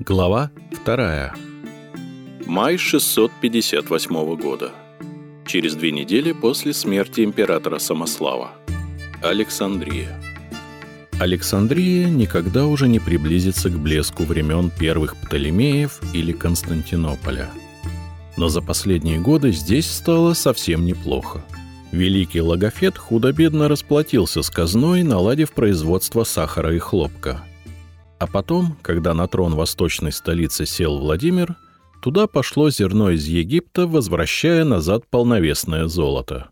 Глава 2. Май 658 года. Через две недели после смерти императора Самослава. Александрия. Александрия никогда уже не приблизится к блеску времен первых Птолемеев или Константинополя. Но за последние годы здесь стало совсем неплохо. Великий Логофет худо-бедно расплатился с казной, наладив производство сахара и хлопка – а потом, когда на трон восточной столицы сел Владимир, туда пошло зерно из Египта, возвращая назад полновесное золото.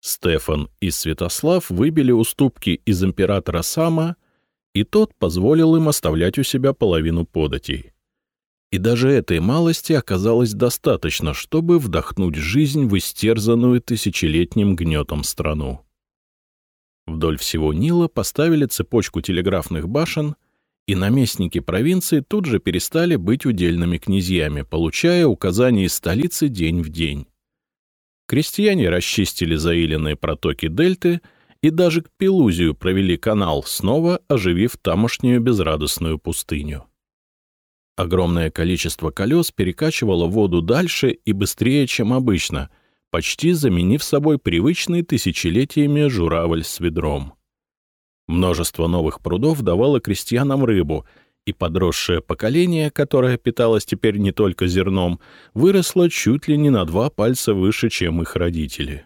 Стефан и Святослав выбили уступки из императора Сама, и тот позволил им оставлять у себя половину податей. И даже этой малости оказалось достаточно, чтобы вдохнуть жизнь в истерзанную тысячелетним гнетом страну. Вдоль всего Нила поставили цепочку телеграфных башен — и наместники провинции тут же перестали быть удельными князьями, получая указания из столицы день в день. Крестьяне расчистили заиленные протоки дельты и даже к Пелузию провели канал, снова оживив тамошнюю безрадостную пустыню. Огромное количество колес перекачивало воду дальше и быстрее, чем обычно, почти заменив собой привычный тысячелетиями журавль с ведром. Множество новых прудов давало крестьянам рыбу, и подросшее поколение, которое питалось теперь не только зерном, выросло чуть ли не на два пальца выше, чем их родители.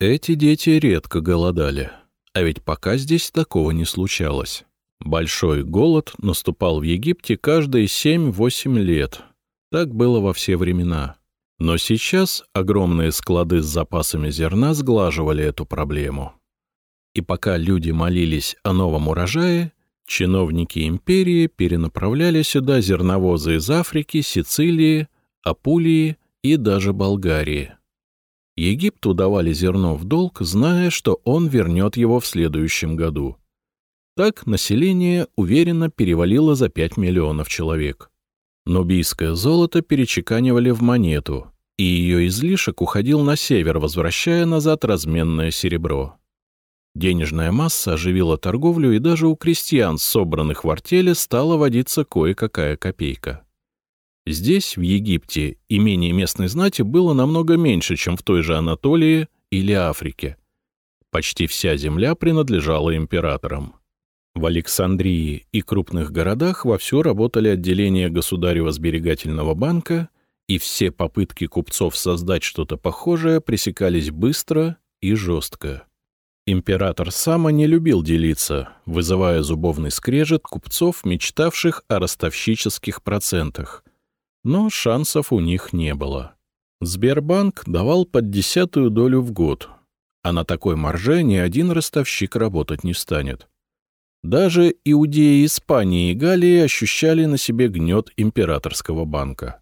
Эти дети редко голодали, а ведь пока здесь такого не случалось. Большой голод наступал в Египте каждые 7-8 лет. Так было во все времена. Но сейчас огромные склады с запасами зерна сглаживали эту проблему и пока люди молились о новом урожае, чиновники империи перенаправляли сюда зерновозы из Африки, Сицилии, Апулии и даже Болгарии. Египту давали зерно в долг, зная, что он вернет его в следующем году. Так население уверенно перевалило за 5 миллионов человек. Нубийское золото перечеканивали в монету, и ее излишек уходил на север, возвращая назад разменное серебро. Денежная масса оживила торговлю, и даже у крестьян, собранных в артели, стала водиться кое-какая копейка. Здесь, в Египте, имений местной знати было намного меньше, чем в той же Анатолии или Африке. Почти вся земля принадлежала императорам. В Александрии и крупных городах вовсю работали отделения Государева сберегательного банка, и все попытки купцов создать что-то похожее пресекались быстро и жестко. Император Сама не любил делиться, вызывая зубовный скрежет купцов, мечтавших о ростовщических процентах. Но шансов у них не было. Сбербанк давал под десятую долю в год, а на такой марже ни один ростовщик работать не станет. Даже иудеи Испании и Галлии ощущали на себе гнет императорского банка.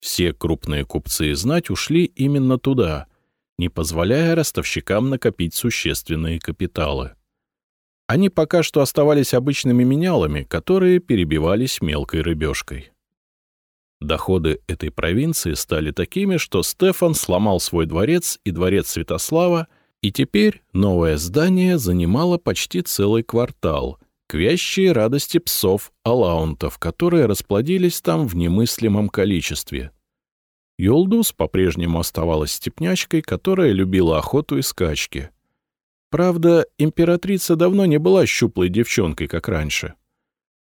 Все крупные купцы и знать ушли именно туда — не позволяя ростовщикам накопить существенные капиталы. Они пока что оставались обычными менялами, которые перебивались мелкой рыбешкой. Доходы этой провинции стали такими, что Стефан сломал свой дворец и дворец Святослава, и теперь новое здание занимало почти целый квартал, к вящей радости псов-алаунтов, которые расплодились там в немыслимом количестве — Юлдус по-прежнему оставалась степнячкой, которая любила охоту и скачки. Правда, императрица давно не была щуплой девчонкой, как раньше.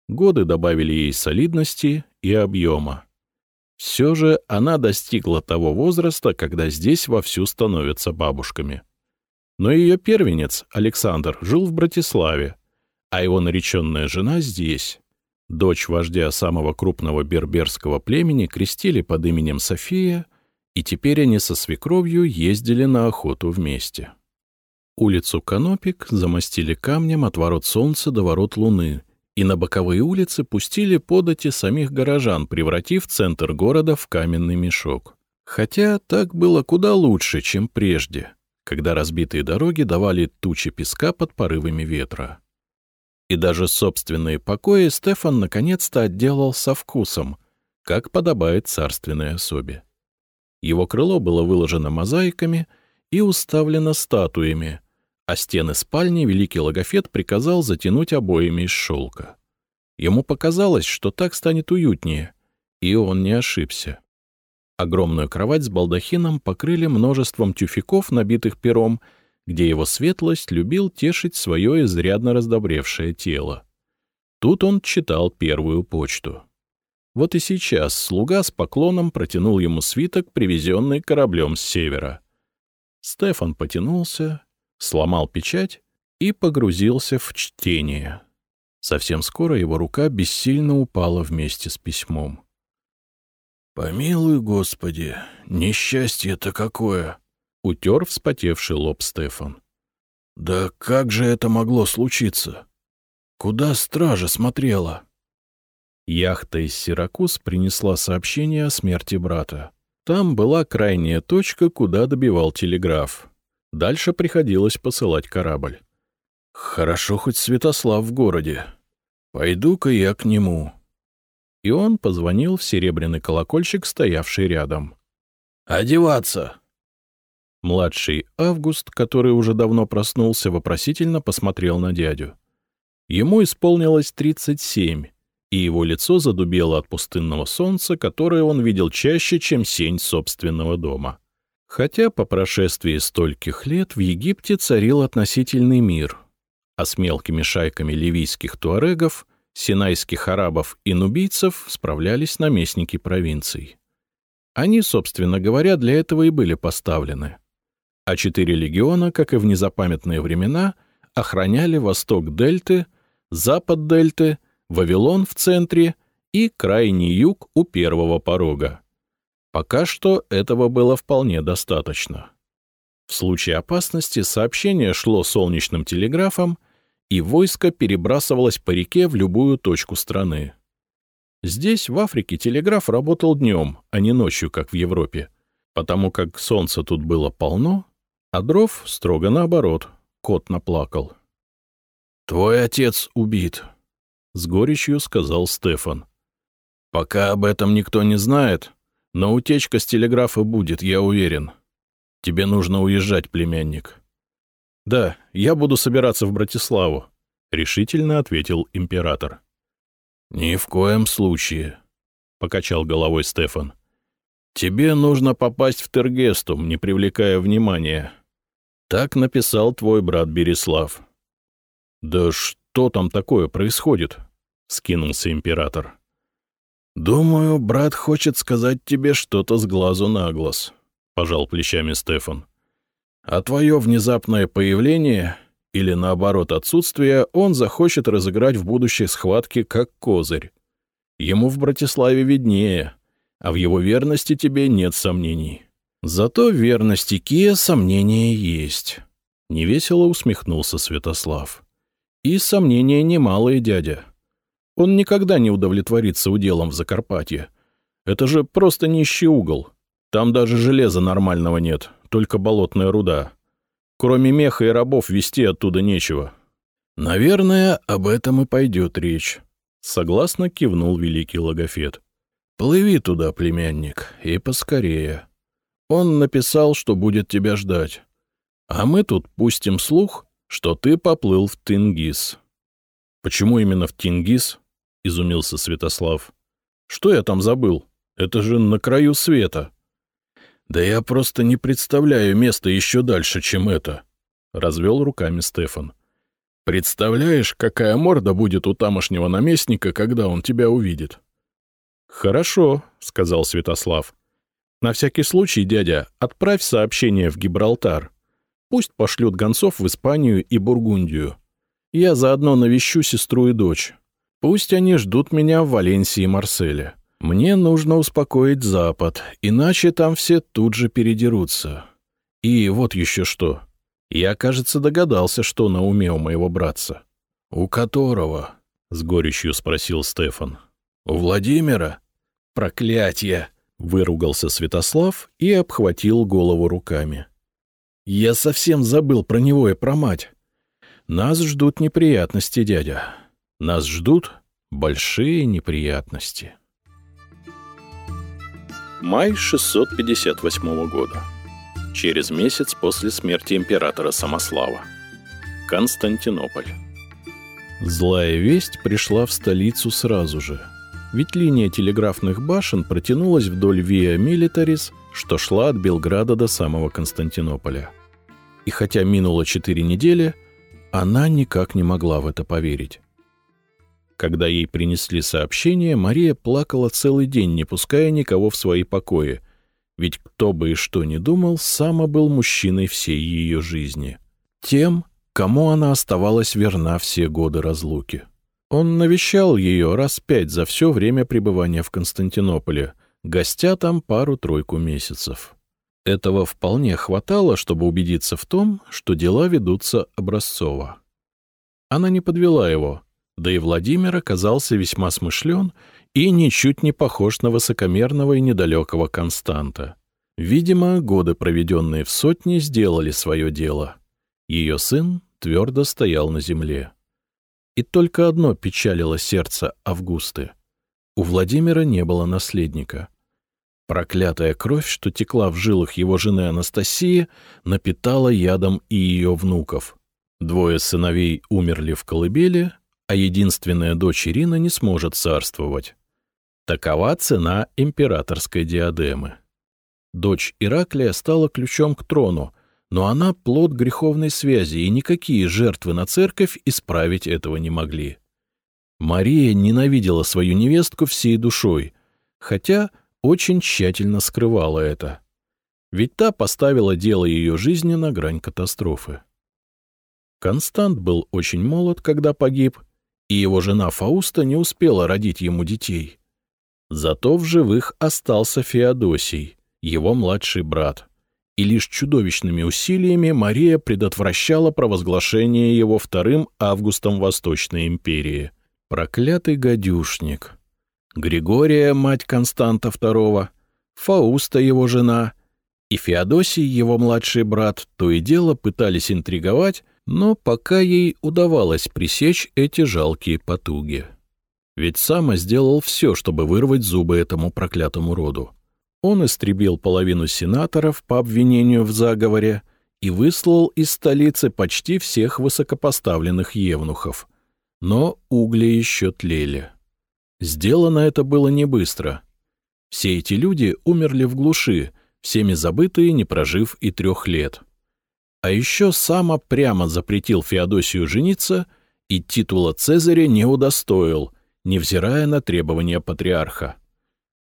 Годы добавили ей солидности и объема. Все же она достигла того возраста, когда здесь вовсю становятся бабушками. Но ее первенец, Александр, жил в Братиславе, а его нареченная жена здесь. Дочь вождя самого крупного берберского племени крестили под именем София, и теперь они со свекровью ездили на охоту вместе. Улицу Канопик замостили камнем от ворот солнца до ворот луны, и на боковые улицы пустили подати самих горожан, превратив центр города в каменный мешок. Хотя так было куда лучше, чем прежде, когда разбитые дороги давали тучи песка под порывами ветра. И даже собственные покои Стефан наконец-то отделал со вкусом, как подобает царственной особе. Его крыло было выложено мозаиками и уставлено статуями, а стены спальни великий логофет приказал затянуть обоями из шелка. Ему показалось, что так станет уютнее, и он не ошибся. Огромную кровать с балдахином покрыли множеством тюфяков, набитых пером, где его светлость любил тешить свое изрядно раздобревшее тело. Тут он читал первую почту. Вот и сейчас слуга с поклоном протянул ему свиток, привезенный кораблем с севера. Стефан потянулся, сломал печать и погрузился в чтение. Совсем скоро его рука бессильно упала вместе с письмом. «Помилуй, Господи, несчастье-то какое!» — утер вспотевший лоб Стефан. «Да как же это могло случиться? Куда стража смотрела?» Яхта из Сиракуз принесла сообщение о смерти брата. Там была крайняя точка, куда добивал телеграф. Дальше приходилось посылать корабль. «Хорошо хоть Святослав в городе. Пойду-ка я к нему». И он позвонил в серебряный колокольчик, стоявший рядом. «Одеваться!» Младший Август, который уже давно проснулся, вопросительно посмотрел на дядю. Ему исполнилось тридцать семь, и его лицо задубело от пустынного солнца, которое он видел чаще, чем сень собственного дома. Хотя по прошествии стольких лет в Египте царил относительный мир, а с мелкими шайками ливийских туарегов, синайских арабов и нубийцев справлялись наместники провинций. Они, собственно говоря, для этого и были поставлены. А четыре легиона, как и в незапамятные времена, охраняли восток Дельты, запад Дельты — Вавилон в центре и крайний юг у первого порога. Пока что этого было вполне достаточно. В случае опасности сообщение шло солнечным телеграфом, и войско перебрасывалось по реке в любую точку страны. Здесь, в Африке, телеграф работал днем, а не ночью, как в Европе, потому как солнца тут было полно, а дров строго наоборот, кот наплакал. «Твой отец убит», — с горечью сказал Стефан. «Пока об этом никто не знает, но утечка с телеграфа будет, я уверен. Тебе нужно уезжать, племянник». «Да, я буду собираться в Братиславу», — решительно ответил император. «Ни в коем случае», — покачал головой Стефан. «Тебе нужно попасть в Тергестум, не привлекая внимания. Так написал твой брат Береслав». «Да что?» там такое происходит?» — скинулся император. «Думаю, брат хочет сказать тебе что-то с глазу на глаз», — пожал плечами Стефан. «А твое внезапное появление или, наоборот, отсутствие он захочет разыграть в будущей схватке как козырь. Ему в Братиславе виднее, а в его верности тебе нет сомнений. Зато в верности Кия сомнения есть». Невесело усмехнулся Святослав. И сомнения немалые, дядя. Он никогда не удовлетворится уделом в Закарпатье. Это же просто нищий угол. Там даже железа нормального нет, только болотная руда. Кроме меха и рабов вести оттуда нечего. Наверное, об этом и пойдет речь. Согласно кивнул великий логофет. Плыви туда, племянник, и поскорее. Он написал, что будет тебя ждать. А мы тут пустим слух, что ты поплыл в Тингис. — Почему именно в Тингис? — изумился Святослав. — Что я там забыл? Это же на краю света. — Да я просто не представляю места еще дальше, чем это, — развел руками Стефан. — Представляешь, какая морда будет у тамошнего наместника, когда он тебя увидит? — Хорошо, — сказал Святослав. — На всякий случай, дядя, отправь сообщение в Гибралтар. — Пусть пошлют гонцов в Испанию и Бургундию. Я заодно навещу сестру и дочь. Пусть они ждут меня в Валенсии и Марселе. Мне нужно успокоить Запад, иначе там все тут же передерутся. И вот еще что. Я, кажется, догадался, что на уме у моего братца. — У которого? — с горечью спросил Стефан. — У Владимира? — Проклятье! — выругался Святослав и обхватил голову руками. Я совсем забыл про него и про мать. Нас ждут неприятности, дядя. Нас ждут большие неприятности. Май 658 года. Через месяц после смерти императора Самослава. Константинополь. Злая весть пришла в столицу сразу же. Ведь линия телеграфных башен протянулась вдоль Виа Милитарис, что шла от Белграда до самого Константинополя. И хотя минуло четыре недели, она никак не могла в это поверить. Когда ей принесли сообщение, Мария плакала целый день, не пуская никого в свои покои, ведь кто бы и что ни думал, Сама был мужчиной всей ее жизни. Тем, кому она оставалась верна все годы разлуки. Он навещал ее раз пять за все время пребывания в Константинополе, гостя там пару-тройку месяцев. Этого вполне хватало, чтобы убедиться в том, что дела ведутся образцово. Она не подвела его, да и Владимир оказался весьма смышлен и ничуть не похож на высокомерного и недалекого Константа. Видимо, годы, проведенные в сотне, сделали свое дело. Ее сын твердо стоял на земле. И только одно печалило сердце Августы. У Владимира не было наследника. Проклятая кровь, что текла в жилах его жены Анастасии, напитала ядом и ее внуков. Двое сыновей умерли в колыбели, а единственная дочь Ирина не сможет царствовать. Такова цена императорской диадемы. Дочь Ираклия стала ключом к трону, но она плод греховной связи, и никакие жертвы на церковь исправить этого не могли. Мария ненавидела свою невестку всей душой, хотя очень тщательно скрывала это. Ведь та поставила дело ее жизни на грань катастрофы. Констант был очень молод, когда погиб, и его жена Фауста не успела родить ему детей. Зато в живых остался Феодосий, его младший брат и лишь чудовищными усилиями Мария предотвращала провозглашение его вторым августом Восточной империи. Проклятый гадюшник. Григория, мать Константа II, Фауста, его жена, и Феодосий, его младший брат, то и дело пытались интриговать, но пока ей удавалось пресечь эти жалкие потуги. Ведь Сама сделал все, чтобы вырвать зубы этому проклятому роду. Он истребил половину сенаторов по обвинению в заговоре и выслал из столицы почти всех высокопоставленных евнухов. Но угли еще тлели. Сделано это было не быстро. Все эти люди умерли в глуши, всеми забытые, не прожив и трех лет. А еще Сама прямо запретил Феодосию жениться и титула Цезаря не удостоил, невзирая на требования патриарха.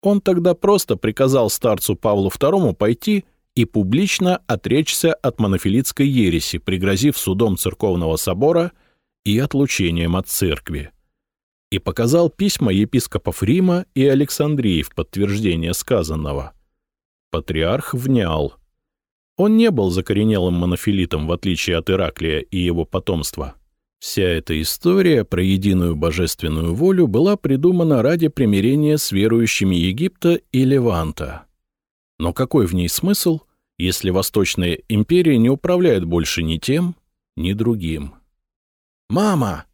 Он тогда просто приказал старцу Павлу II пойти и публично отречься от монофилитской ереси, пригрозив судом церковного собора и отлучением от церкви. И показал письма епископов Рима и Александрии в подтверждение сказанного. Патриарх внял. Он не был закоренелым монофилитом, в отличие от Ираклия и его потомства. Вся эта история про единую божественную волю была придумана ради примирения с верующими Египта и Леванта. Но какой в ней смысл, если Восточная империя не управляет больше ни тем, ни другим? «Мама!»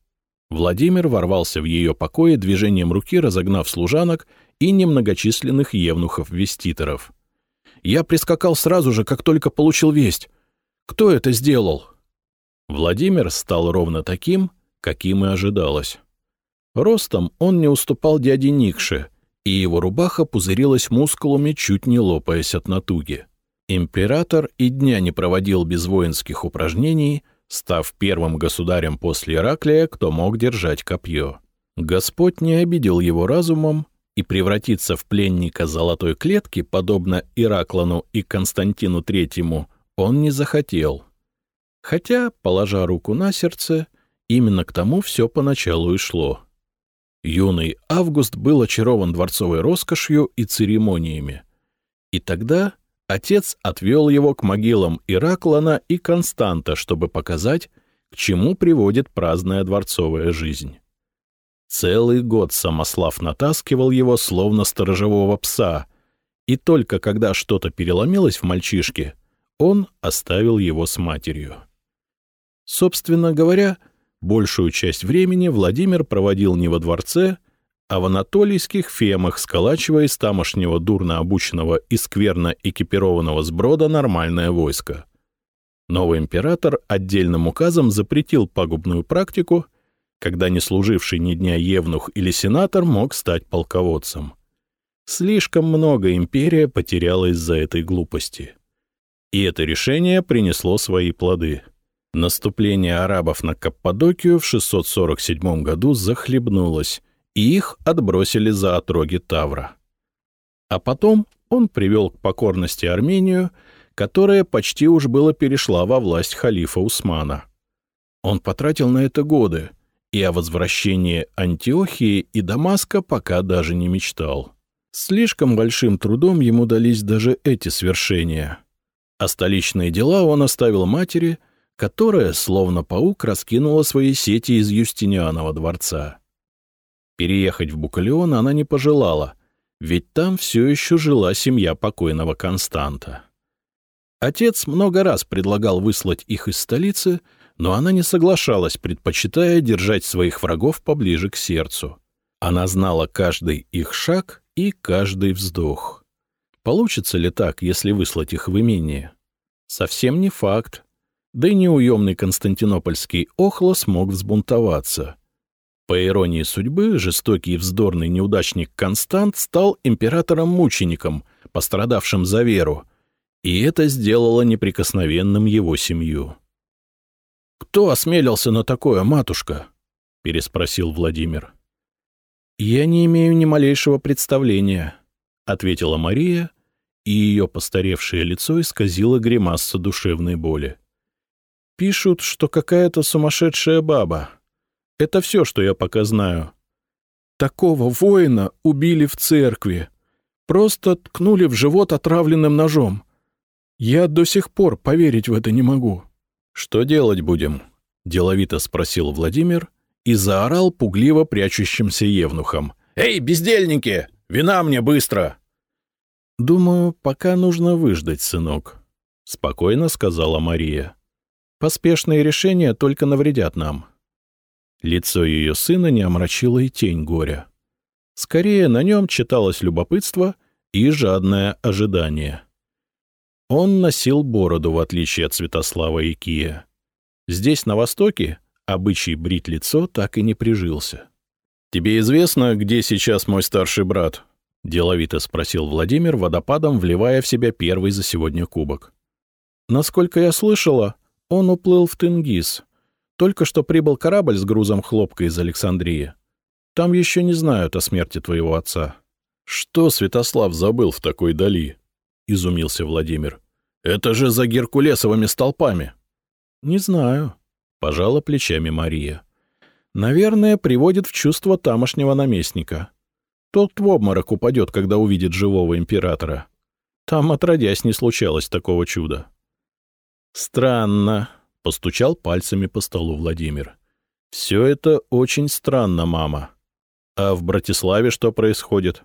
Владимир ворвался в ее покое движением руки, разогнав служанок и немногочисленных евнухов-веститоров. «Я прискакал сразу же, как только получил весть. Кто это сделал?» Владимир стал ровно таким, каким и ожидалось. Ростом он не уступал дяде Никше, и его рубаха пузырилась мускулами, чуть не лопаясь от натуги. Император и дня не проводил без воинских упражнений, став первым государем после Ираклия, кто мог держать копье. Господь не обидел его разумом, и превратиться в пленника золотой клетки, подобно Ираклану и Константину Третьему, он не захотел. Хотя, положа руку на сердце, именно к тому все поначалу и шло. Юный Август был очарован дворцовой роскошью и церемониями. И тогда отец отвел его к могилам Ираклана и Константа, чтобы показать, к чему приводит праздная дворцовая жизнь. Целый год Самослав натаскивал его, словно сторожевого пса, и только когда что-то переломилось в мальчишке, он оставил его с матерью. Собственно говоря, большую часть времени Владимир проводил не во дворце, а в анатолийских фемах, сколачивая из тамошнего дурно обученного и скверно экипированного сброда нормальное войско. Новый император отдельным указом запретил пагубную практику, когда не служивший ни дня евнух или сенатор мог стать полководцем. Слишком много империя потеряла из-за этой глупости. И это решение принесло свои плоды. Наступление арабов на Каппадокию в 647 году захлебнулось, и их отбросили за отроги Тавра. А потом он привел к покорности Армению, которая почти уж было перешла во власть халифа Усмана. Он потратил на это годы, и о возвращении Антиохии и Дамаска пока даже не мечтал. Слишком большим трудом ему дались даже эти свершения. А столичные дела он оставил матери, которая, словно паук, раскинула свои сети из Юстинианова дворца. Переехать в Букалеон она не пожелала, ведь там все еще жила семья покойного Константа. Отец много раз предлагал выслать их из столицы, но она не соглашалась, предпочитая держать своих врагов поближе к сердцу. Она знала каждый их шаг и каждый вздох. Получится ли так, если выслать их в имение? Совсем не факт. Да и неуемный константинопольский Охло смог взбунтоваться. По иронии судьбы, жестокий и вздорный неудачник Констант стал императором-мучеником, пострадавшим за веру, и это сделало неприкосновенным его семью. «Кто осмелился на такое, матушка?» — переспросил Владимир. «Я не имею ни малейшего представления», — ответила Мария, и ее постаревшее лицо исказило гримаса душевной боли. «Пишут, что какая-то сумасшедшая баба. Это все, что я пока знаю. Такого воина убили в церкви. Просто ткнули в живот отравленным ножом. Я до сих пор поверить в это не могу». «Что делать будем?» — деловито спросил Владимир, и заорал пугливо прячущимся евнухом. «Эй, бездельники! Вина мне быстро!» «Думаю, пока нужно выждать, сынок», — спокойно сказала Мария. «Поспешные решения только навредят нам». Лицо ее сына не омрачило и тень горя. Скорее, на нем читалось любопытство и жадное ожидание. Он носил бороду, в отличие от Святослава и Кия. Здесь, на Востоке, Обычай брить лицо так и не прижился. «Тебе известно, где сейчас мой старший брат?» — деловито спросил Владимир, водопадом вливая в себя первый за сегодня кубок. «Насколько я слышала, он уплыл в Тенгиз. Только что прибыл корабль с грузом хлопка из Александрии. Там еще не знают о смерти твоего отца». «Что Святослав забыл в такой дали?» — изумился Владимир. «Это же за геркулесовыми столпами». «Не знаю», Пожала плечами Мария. Наверное, приводит в чувство тамошнего наместника. Тот в обморок упадет, когда увидит живого императора. Там, отродясь, не случалось такого чуда. «Странно», — постучал пальцами по столу Владимир. «Все это очень странно, мама. А в Братиславе что происходит?»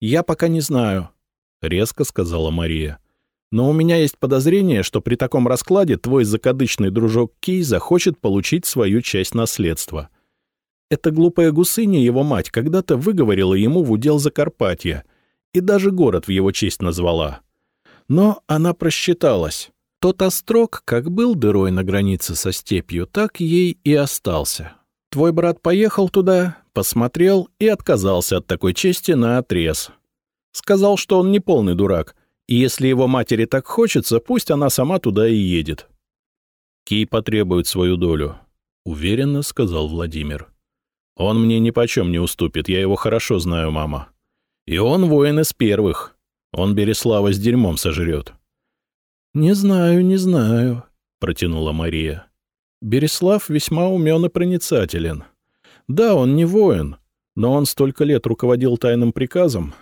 «Я пока не знаю», — резко сказала Мария. Но у меня есть подозрение, что при таком раскладе твой закадычный дружок Кей захочет получить свою часть наследства. Эта глупая гусыня, его мать, когда-то выговорила ему в удел Закарпатья и даже город в его честь назвала. Но она просчиталась. Тот острог, как был дырой на границе со степью, так ей и остался. Твой брат поехал туда, посмотрел и отказался от такой чести на отрез. Сказал, что он не полный дурак — и если его матери так хочется, пусть она сама туда и едет. Кей потребует свою долю, — уверенно сказал Владимир. Он мне ни почем не уступит, я его хорошо знаю, мама. И он воин из первых. Он Береслава с дерьмом сожрет. — Не знаю, не знаю, — протянула Мария. Береслав весьма умен и проницателен. Да, он не воин, но он столько лет руководил тайным приказом,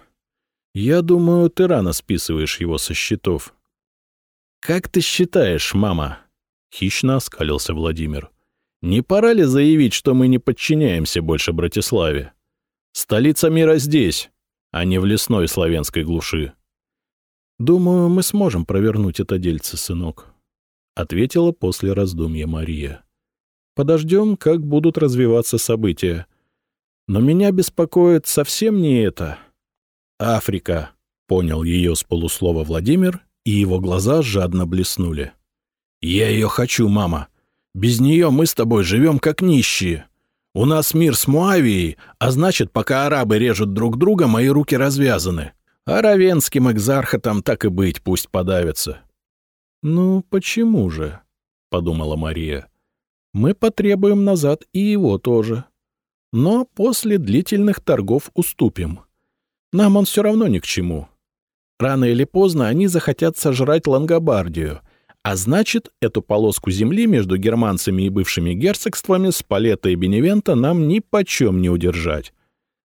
я думаю, ты рано списываешь его со счетов. Как ты считаешь, мама? Хищно оскалился Владимир. Не пора ли заявить, что мы не подчиняемся больше Братиславе? Столица мира здесь, а не в лесной славянской глуши. Думаю, мы сможем провернуть это дельце, сынок, ответила после раздумья Мария. Подождем, как будут развиваться события. Но меня беспокоит совсем не это. «Африка», — понял ее с полуслова Владимир, и его глаза жадно блеснули. «Я ее хочу, мама. Без нее мы с тобой живем как нищие. У нас мир с Муавией, а значит, пока арабы режут друг друга, мои руки развязаны. А равенским экзархатам так и быть, пусть подавятся. «Ну, почему же?» — подумала Мария. «Мы потребуем назад и его тоже. Но после длительных торгов уступим. Нам он все равно ни к чему. Рано или поздно они захотят сожрать Лангобардию — а значит, эту полоску земли между германцами и бывшими герцогствами Спалета и Беневента нам ни почем не удержать.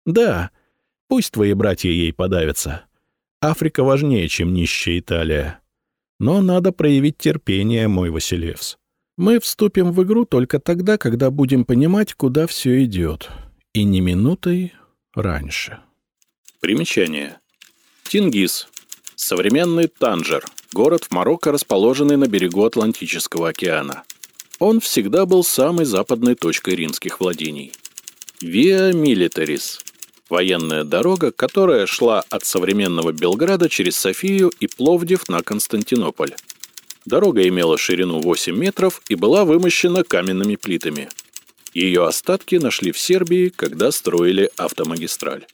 Да, пусть твои братья ей подавятся. Африка важнее, чем нищая Италия. Но надо проявить терпение, мой Василевс. Мы вступим в игру только тогда, когда будем понимать, куда все идет. И не минутой раньше. Примечание. Тингис. Современный Танжер – город в Марокко, расположенный на берегу Атлантического океана. Он всегда был самой западной точкой римских владений. Виа Милитарис – военная дорога, которая шла от современного Белграда через Софию и Пловдив на Константинополь. Дорога имела ширину 8 метров и была вымощена каменными плитами. Ее остатки нашли в Сербии, когда строили автомагистраль.